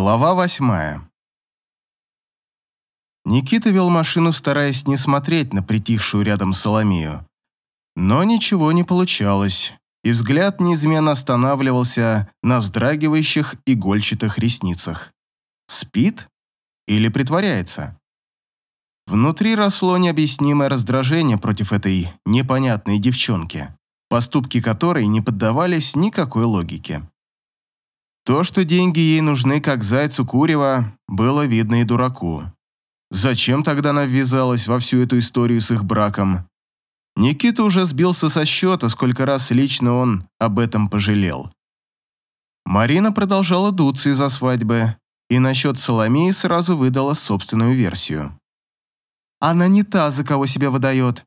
Глава восьмая. Никита вел машину, стараясь не смотреть на притихшую рядом Соломию. Но ничего не получалось, и взгляд неизменно останавливался на вздрагивающих игольчатых ресницах. Спит или притворяется? Внутри росло необъяснимое раздражение против этой непонятной девчонки, поступки которой не поддавались никакой логике. То, что деньги ей нужны, как зайцу курева, было видно и дураку. Зачем тогда она ввязалась во всю эту историю с их браком? Никита уже сбился со счета, сколько раз лично он об этом пожалел. Марина продолжала дуться из-за свадьбы, и насчет Соломеи сразу выдала собственную версию. «Она не та, за кого себя выдает.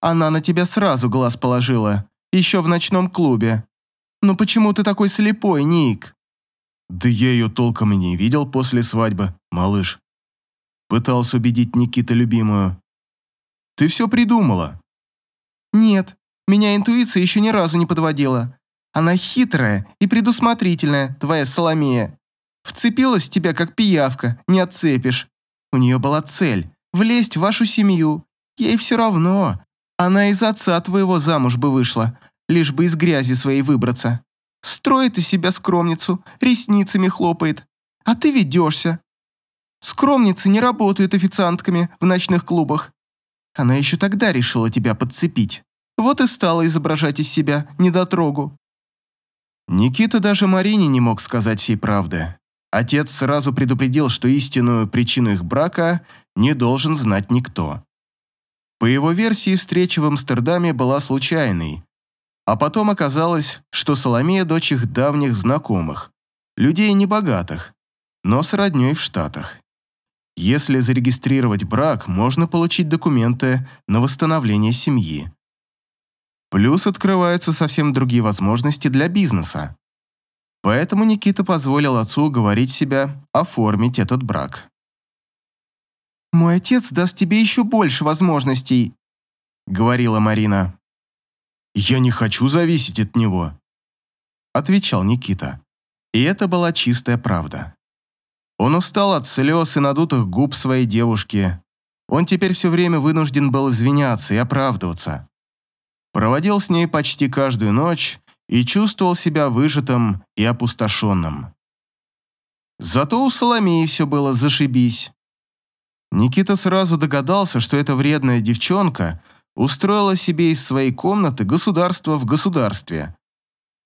Она на тебя сразу глаз положила, еще в ночном клубе. Но почему ты такой слепой, Ник?» Да я ее толком и не видел после свадьбы, малыш. Пытался убедить Никита любимую. Ты все придумала. Нет, меня интуиция еще ни разу не подводила. Она хитрая и предусмотрительная, твоя Соломея. Вцепилась в тебя, как пиявка, не отцепишь. У нее была цель – влезть в вашу семью. Ей все равно. Она из отца твоего замуж бы вышла, лишь бы из грязи своей выбраться. Строит из себя скромницу, ресницами хлопает. А ты ведешься. Скромницы не работают официантками в ночных клубах. Она еще тогда решила тебя подцепить. Вот и стала изображать из себя недотрогу. Никита даже Марине не мог сказать всей правды. Отец сразу предупредил, что истинную причину их брака не должен знать никто. По его версии, встреча в Амстердаме была случайной, а потом оказалось, что Соломея – дочь их давних знакомых, людей небогатых, но с роднёй в Штатах. Если зарегистрировать брак, можно получить документы на восстановление семьи. Плюс открываются совсем другие возможности для бизнеса. Поэтому Никита позволил отцу уговорить себя оформить этот брак. «Мой отец даст тебе еще больше возможностей», — говорила Марина. «Я не хочу зависеть от него», – отвечал Никита. И это была чистая правда. Он устал от слез и надутых губ своей девушки. Он теперь все время вынужден был извиняться и оправдываться. Проводил с ней почти каждую ночь и чувствовал себя выжатым и опустошенным. Зато у Соломеи все было зашибись. Никита сразу догадался, что эта вредная девчонка – устроила себе из своей комнаты государство в государстве.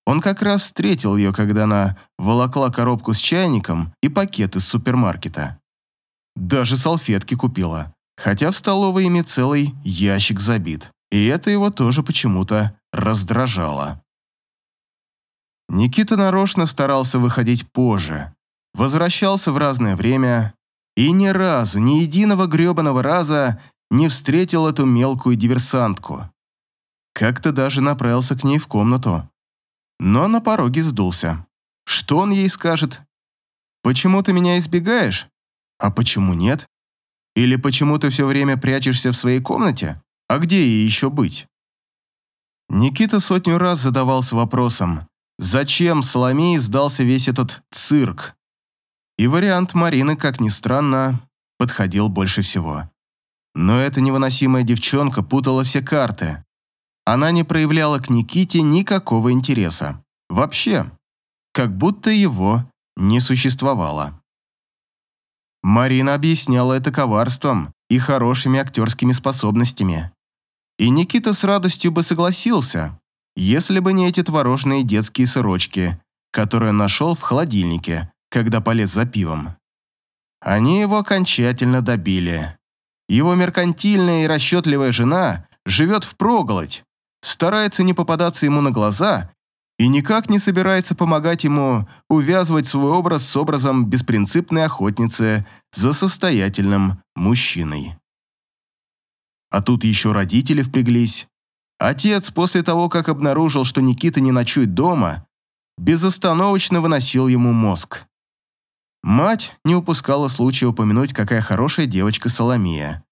Он как раз встретил ее, когда она волокла коробку с чайником и пакет из супермаркета. Даже салфетки купила, хотя в столовой ими целый ящик забит, и это его тоже почему-то раздражало. Никита нарочно старался выходить позже, возвращался в разное время и ни разу, ни единого гребаного раза не встретил эту мелкую диверсантку. Как-то даже направился к ней в комнату. Но на пороге сдулся. Что он ей скажет? «Почему ты меня избегаешь? А почему нет? Или почему ты все время прячешься в своей комнате? А где ей еще быть?» Никита сотню раз задавался вопросом, зачем Соломеи сдался весь этот цирк? И вариант Марины, как ни странно, подходил больше всего. Но эта невыносимая девчонка путала все карты. Она не проявляла к Никите никакого интереса. Вообще. Как будто его не существовало. Марина объясняла это коварством и хорошими актерскими способностями. И Никита с радостью бы согласился, если бы не эти творожные детские сырочки, которые нашел в холодильнике, когда полез за пивом. Они его окончательно добили. Его меркантильная и расчетливая жена живет впроголодь, старается не попадаться ему на глаза и никак не собирается помогать ему увязывать свой образ с образом беспринципной охотницы за состоятельным мужчиной. А тут еще родители впряглись. Отец, после того, как обнаружил, что Никита не ночует дома, безостановочно выносил ему мозг. Мать не упускала случая упомянуть, какая хорошая девочка Соломия.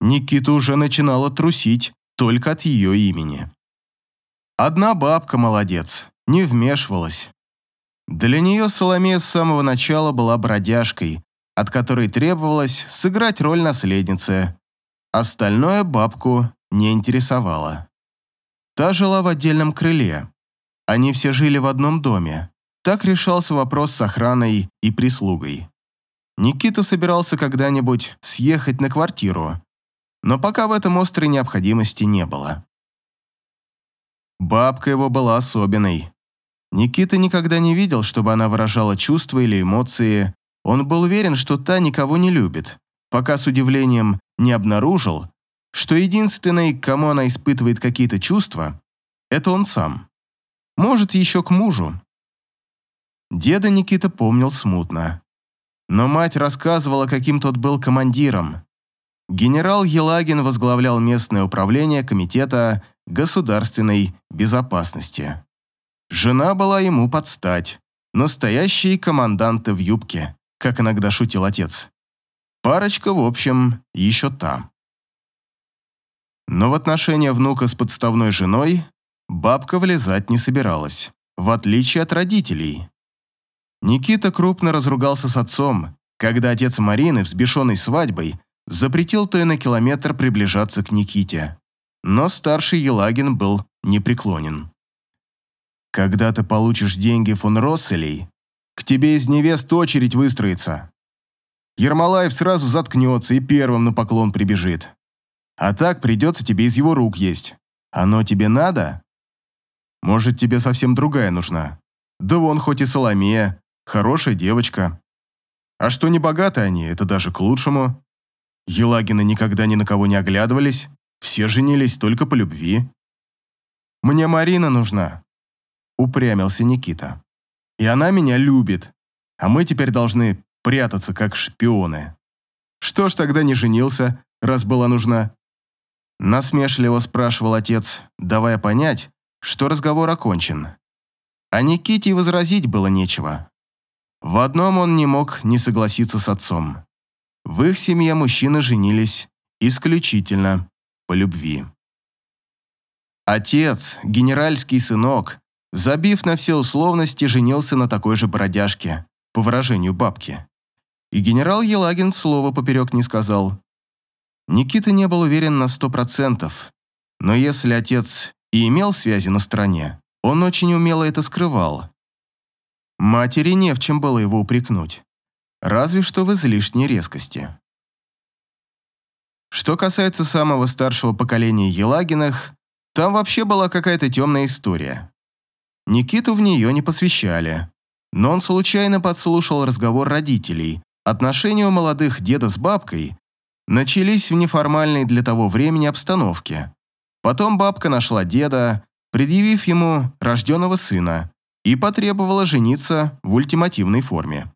Никита уже начинала трусить только от ее имени. Одна бабка молодец, не вмешивалась. Для нее Соломея с самого начала была бродяжкой, от которой требовалось сыграть роль наследницы. Остальное бабку не интересовало. Та жила в отдельном крыле. Они все жили в одном доме. Так решался вопрос с охраной и прислугой. Никита собирался когда-нибудь съехать на квартиру, но пока в этом острой необходимости не было. Бабка его была особенной. Никита никогда не видел, чтобы она выражала чувства или эмоции. Он был уверен, что та никого не любит, пока с удивлением не обнаружил, что единственный, к кому она испытывает какие-то чувства, это он сам. Может, еще к мужу. Деда Никита помнил смутно. Но мать рассказывала, каким тот был командиром. Генерал Елагин возглавлял местное управление Комитета государственной безопасности. Жена была ему под стать, настоящие команданты в юбке, как иногда шутил отец. Парочка, в общем, еще та. Но в отношения внука с подставной женой бабка влезать не собиралась, в отличие от родителей. Никита крупно разругался с отцом, когда отец Марины, взбешенный свадьбой, запретил той на километр приближаться к Никите. Но старший Елагин был непреклонен. «Когда ты получишь деньги фон Росселей, к тебе из невест очередь выстроится. Ермолаев сразу заткнется и первым на поклон прибежит. А так придется тебе из его рук есть. Оно тебе надо? Может, тебе совсем другая нужна? Да вон хоть и Соломея, хорошая девочка. А что не богаты они, это даже к лучшему. Елагины никогда ни на кого не оглядывались, все женились только по любви. «Мне Марина нужна», — упрямился Никита. «И она меня любит, а мы теперь должны прятаться, как шпионы. Что ж тогда не женился, раз была нужна?» Насмешливо спрашивал отец, давая понять, что разговор окончен. А Никите возразить было нечего. В одном он не мог не согласиться с отцом. В их семье мужчины женились исключительно по любви. Отец, генеральский сынок, забив на все условности, женился на такой же бродяжке, по выражению бабки. И генерал Елагин слова поперек не сказал. Никита не был уверен на сто процентов, но если отец и имел связи на стороне, он очень умело это скрывал. Матери не в чем было его упрекнуть разве что в излишней резкости. Что касается самого старшего поколения Елагиных, там вообще была какая-то темная история. Никиту в нее не посвящали, но он случайно подслушал разговор родителей. Отношения у молодых деда с бабкой начались в неформальной для того времени обстановке. Потом бабка нашла деда, предъявив ему рожденного сына, и потребовала жениться в ультимативной форме.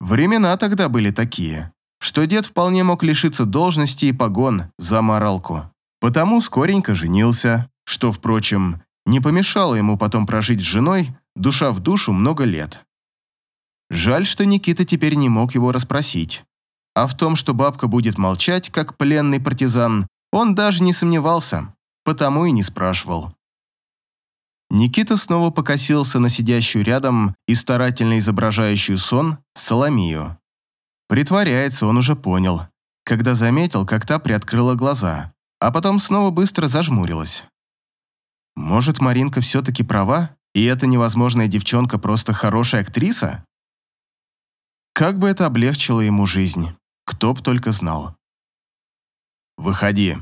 Времена тогда были такие, что дед вполне мог лишиться должности и погон за моралку. Потому скоренько женился, что, впрочем, не помешало ему потом прожить с женой душа в душу много лет. Жаль, что Никита теперь не мог его расспросить. А в том, что бабка будет молчать, как пленный партизан, он даже не сомневался, потому и не спрашивал. Никита снова покосился на сидящую рядом и старательно изображающую сон Соломию. Притворяется, он уже понял, когда заметил, как та приоткрыла глаза, а потом снова быстро зажмурилась. Может, Маринка все-таки права, и эта невозможная девчонка просто хорошая актриса? Как бы это облегчило ему жизнь, кто б только знал. «Выходи».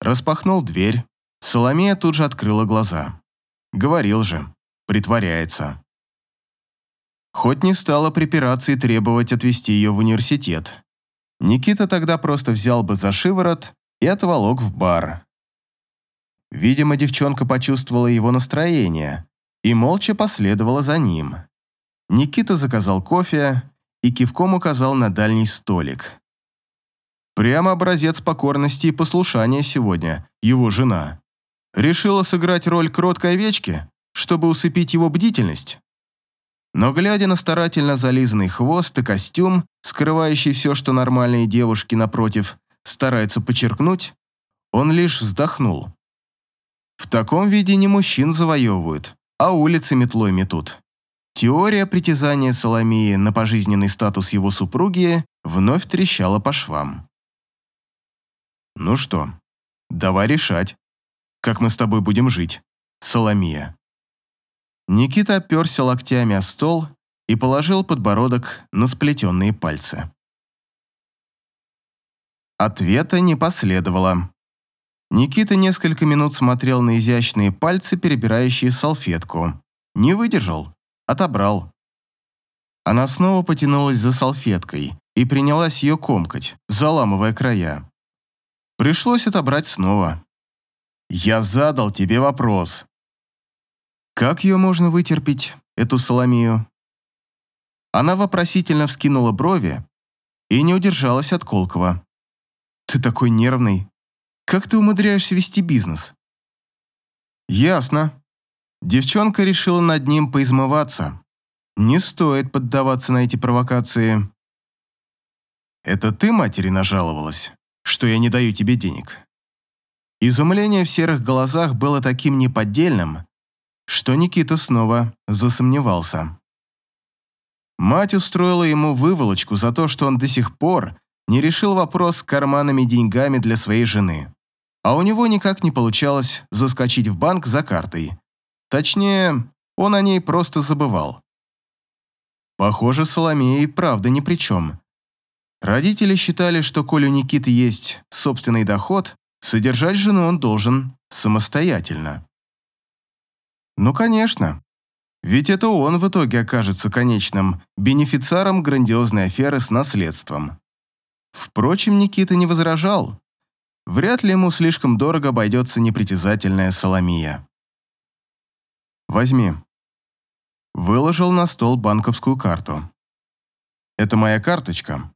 Распахнул дверь, Соломея тут же открыла глаза. Говорил же, притворяется. Хоть не стала припираться и требовать отвезти ее в университет. Никита тогда просто взял бы за шиворот и отволок в бар. Видимо, девчонка почувствовала его настроение и молча последовала за ним. Никита заказал кофе и кивком указал на дальний столик. Прямо образец покорности и послушания сегодня, его жена. Решила сыграть роль кроткой овечки, чтобы усыпить его бдительность? Но глядя на старательно зализанный хвост и костюм, скрывающий все, что нормальные девушки, напротив, стараются подчеркнуть, он лишь вздохнул. В таком виде не мужчин завоевывают, а улицы метлой метут. Теория притязания Соломеи на пожизненный статус его супруги вновь трещала по швам. «Ну что, давай решать, как мы с тобой будем жить, Соломия». Никита оперся локтями о стол и положил подбородок на сплетенные пальцы. Ответа не последовало. Никита несколько минут смотрел на изящные пальцы, перебирающие салфетку. Не выдержал, отобрал. Она снова потянулась за салфеткой и принялась ее комкать, заламывая края. Пришлось отобрать снова. «Я задал тебе вопрос», как ее можно вытерпеть, эту Соломию? Она вопросительно вскинула брови и не удержалась от Колкова. «Ты такой нервный. Как ты умудряешься вести бизнес?» «Ясно». Девчонка решила над ним поизмываться. Не стоит поддаваться на эти провокации. «Это ты матери нажаловалась, что я не даю тебе денег?» Изумление в серых глазах было таким неподдельным, что Никита снова засомневался. Мать устроила ему выволочку за то, что он до сих пор не решил вопрос с карманными деньгами для своей жены. А у него никак не получалось заскочить в банк за картой. Точнее, он о ней просто забывал. Похоже, Соломея и правда ни при чем. Родители считали, что коль у Никиты есть собственный доход, содержать жену он должен самостоятельно. Ну, конечно. Ведь это он в итоге окажется конечным бенефициаром грандиозной аферы с наследством. Впрочем, Никита не возражал. Вряд ли ему слишком дорого обойдется непритязательная Соломия. «Возьми». Выложил на стол банковскую карту. «Это моя карточка.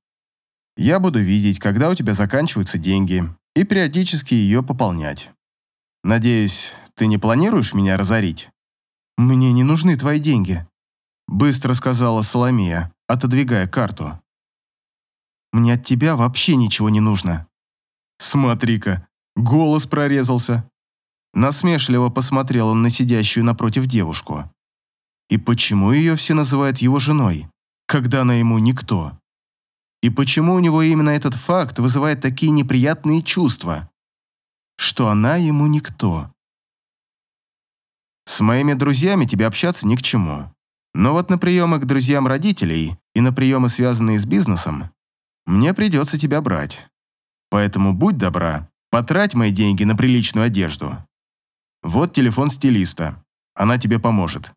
Я буду видеть, когда у тебя заканчиваются деньги, и периодически ее пополнять. Надеюсь, ты не планируешь меня разорить?» «Мне не нужны твои деньги», — быстро сказала Соломия, отодвигая карту. «Мне от тебя вообще ничего не нужно». «Смотри-ка, голос прорезался». Насмешливо посмотрел он на сидящую напротив девушку. И почему ее все называют его женой, когда она ему никто? И почему у него именно этот факт вызывает такие неприятные чувства? Что она ему никто. С моими друзьями тебе общаться ни к чему. Но вот на приемы к друзьям родителей и на приемы, связанные с бизнесом, мне придется тебя брать. Поэтому будь добра, потрать мои деньги на приличную одежду. Вот телефон стилиста. Она тебе поможет.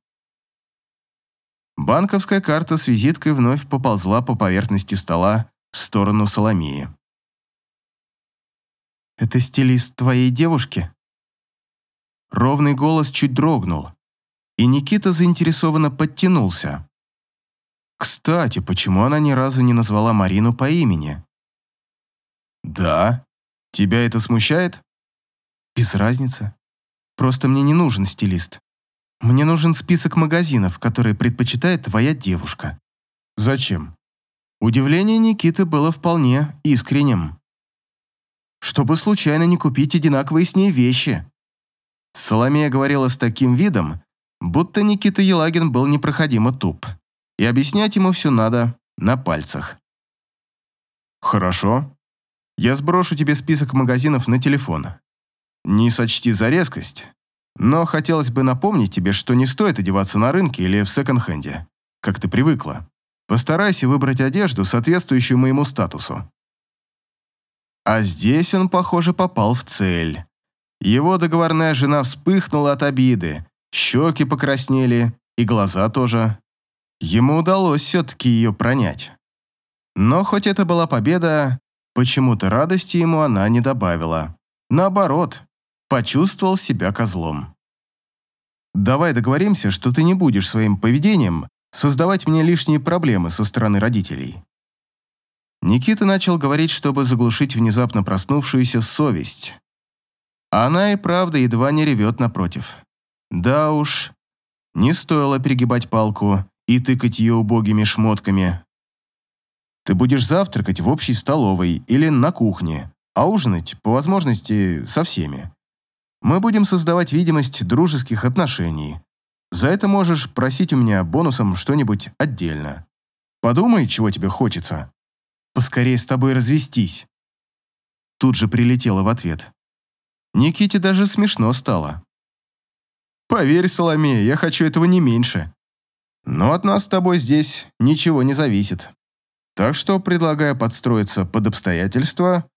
Банковская карта с визиткой вновь поползла по поверхности стола в сторону Соломии. «Это стилист твоей девушки?» Ровный голос чуть дрогнул, и Никита заинтересованно подтянулся. Кстати, почему она ни разу не назвала Марину по имени? «Да? Тебя это смущает?» «Без разницы. Просто мне не нужен стилист. Мне нужен список магазинов, которые предпочитает твоя девушка». «Зачем?» Удивление Никиты было вполне искренним. «Чтобы случайно не купить одинаковые с ней вещи», Соломея говорила с таким видом, будто Никита Елагин был непроходимо туп, и объяснять ему все надо на пальцах. «Хорошо. Я сброшу тебе список магазинов на телефон. Не сочти за резкость, но хотелось бы напомнить тебе, что не стоит одеваться на рынке или в секонд-хенде, как ты привыкла. Постарайся выбрать одежду, соответствующую моему статусу». А здесь он, похоже, попал в цель. Его договорная жена вспыхнула от обиды, щеки покраснели и глаза тоже. Ему удалось все-таки ее пронять. Но хоть это была победа, почему-то радости ему она не добавила. Наоборот, почувствовал себя козлом. «Давай договоримся, что ты не будешь своим поведением создавать мне лишние проблемы со стороны родителей». Никита начал говорить, чтобы заглушить внезапно проснувшуюся совесть. Она и правда едва не ревет напротив. Да уж, не стоило перегибать палку и тыкать ее убогими шмотками. Ты будешь завтракать в общей столовой или на кухне, а ужинать, по возможности, со всеми. Мы будем создавать видимость дружеских отношений. За это можешь просить у меня бонусом что-нибудь отдельно. Подумай, чего тебе хочется. Поскорее с тобой развестись. Тут же прилетела в ответ. Никите даже смешно стало. Поверь, Соломея, я хочу этого не меньше. Но от нас с тобой здесь ничего не зависит. Так что предлагаю подстроиться под обстоятельства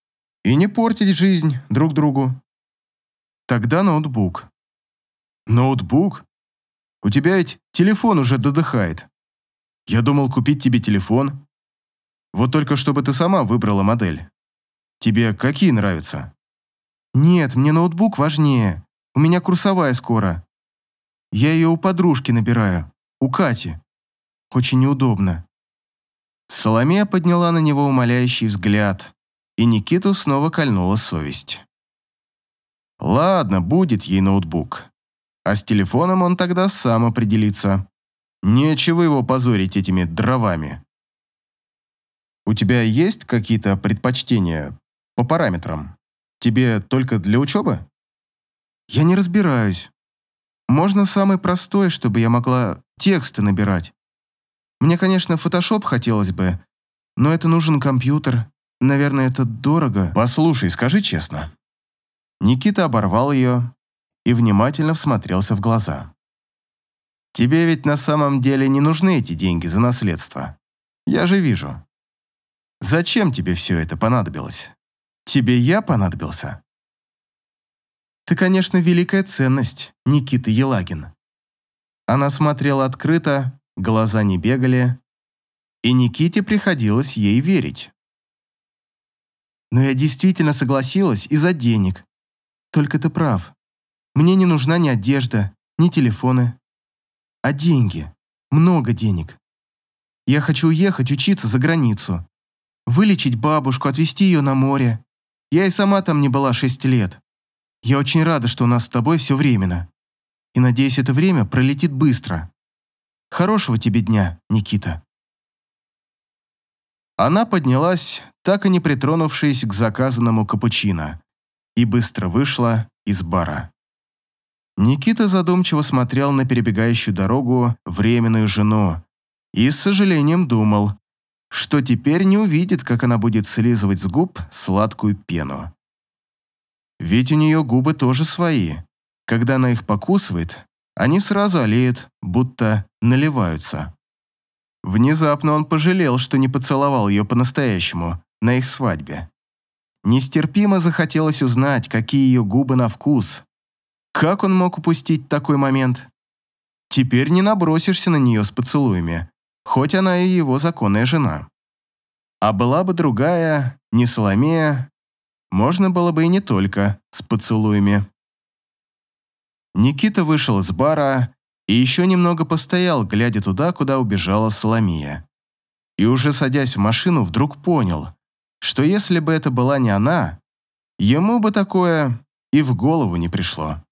и не портить жизнь друг другу. Тогда ноутбук. Ноутбук? У тебя ведь телефон уже додыхает. Я думал купить тебе телефон. Вот только чтобы ты сама выбрала модель. Тебе какие нравятся? Нет, мне ноутбук важнее. У меня курсовая скоро. Я ее у подружки набираю. У Кати. Очень неудобно. Соломея подняла на него умоляющий взгляд, и Никиту снова кольнула совесть. Ладно, будет ей ноутбук. А с телефоном он тогда сам определится. Нечего его позорить этими дровами. У тебя есть какие-то предпочтения по параметрам? Тебе только для учебы? Я не разбираюсь. Можно самый простой, чтобы я могла тексты набирать. Мне, конечно, фотошоп хотелось бы, но это нужен компьютер. Наверное, это дорого. Послушай, скажи честно. Никита оборвал ее и внимательно всмотрелся в глаза. Тебе ведь на самом деле не нужны эти деньги за наследство. Я же вижу. Зачем тебе все это понадобилось? Тебе я понадобился? Ты, конечно, великая ценность, Никита Елагин. Она смотрела открыто, глаза не бегали, и Никите приходилось ей верить. Но я действительно согласилась из-за денег. Только ты прав. Мне не нужна ни одежда, ни телефоны, а деньги. Много денег. Я хочу уехать учиться за границу. Вылечить бабушку, отвезти ее на море. Я и сама там не была шесть лет. Я очень рада, что у нас с тобой все временно. И надеюсь, это время пролетит быстро. Хорошего тебе дня, Никита. Она поднялась, так и не притронувшись к заказанному капучино, и быстро вышла из бара. Никита задумчиво смотрел на перебегающую дорогу временную жену и с сожалением думал, что теперь не увидит, как она будет слизывать с губ сладкую пену. Ведь у нее губы тоже свои. Когда она их покусывает, они сразу олеют, будто наливаются. Внезапно он пожалел, что не поцеловал ее по-настоящему на их свадьбе. Нестерпимо захотелось узнать, какие ее губы на вкус. Как он мог упустить такой момент? Теперь не набросишься на нее с поцелуями, хоть она и его законная жена. А была бы другая, не Соломея, можно было бы и не только с поцелуями. Никита вышел из бара и еще немного постоял, глядя туда, куда убежала Соломия. И уже садясь в машину, вдруг понял, что если бы это была не она, ему бы такое и в голову не пришло.